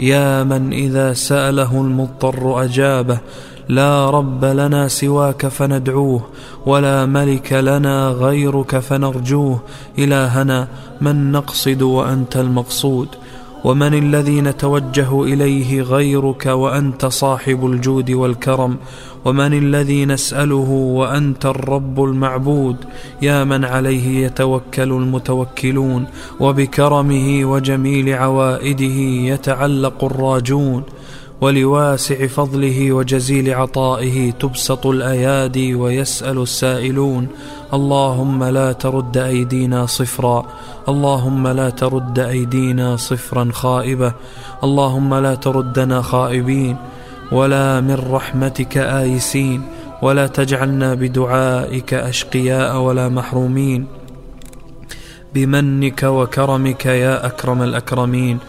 يا من إذا سأله المضطر أجابه لا رب لنا سواك فندعوه ولا ملك لنا غيرك فنرجوه. إلهنا من نقصد وأنت المقصود. ومن الذي نتوجه إليه غيرك وأنت صاحب الجود والكرم؟ ومن الذي نسأله وأنت الرب المعبود؟ يا من عليه يتوكل المتوكلون وبكرمه وجميل عوائده يتعلق الراجون. ولواسع فضله وجزيل عطائه تبسط الأيادي ويسأل السائلون. اللهم لا ترد أيدينا صفرا. اللهم لا ترد أيدينا صفرا خائبة. اللهم لا تردنا خائبين. ولا من رحمتك آيسين. ولا تجعلنا بدعائك أشقياء ولا محرومين. بمنك وكرمك يا أكرم الأكرمين.